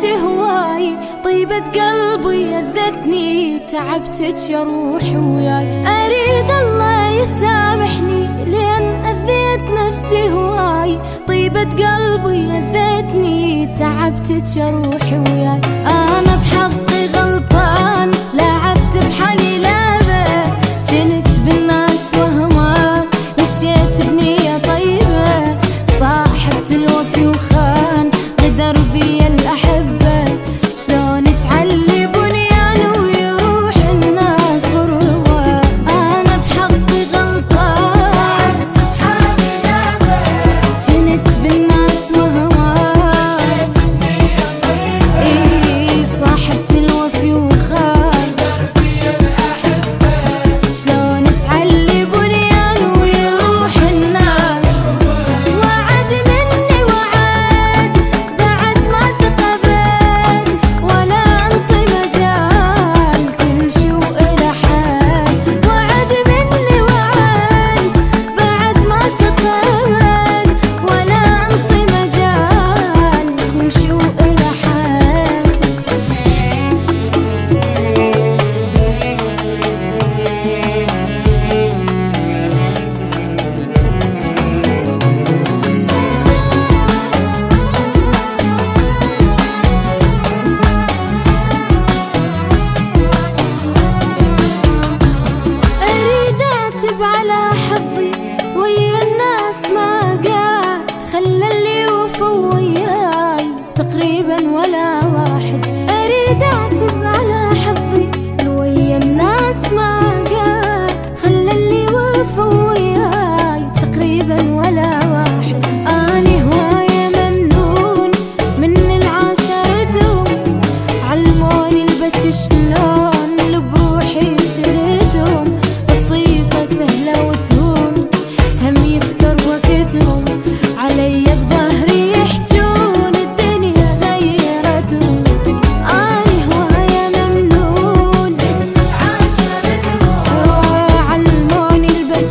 انت هواي طيبة قلبي أذتني تعبتك يا روحي وياي. أريد الله يسامحني لأن أذيت نفسي هواي. طيبة قلبي أذتني تعبتك يا روحي وياي. أنا بحقي غلطي Will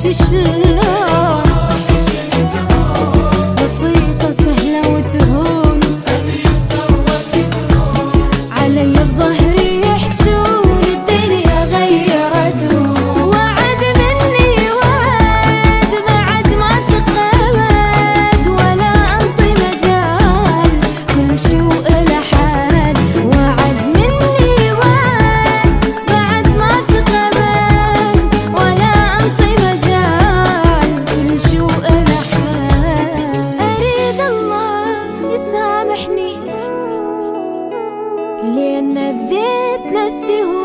ateşli deve se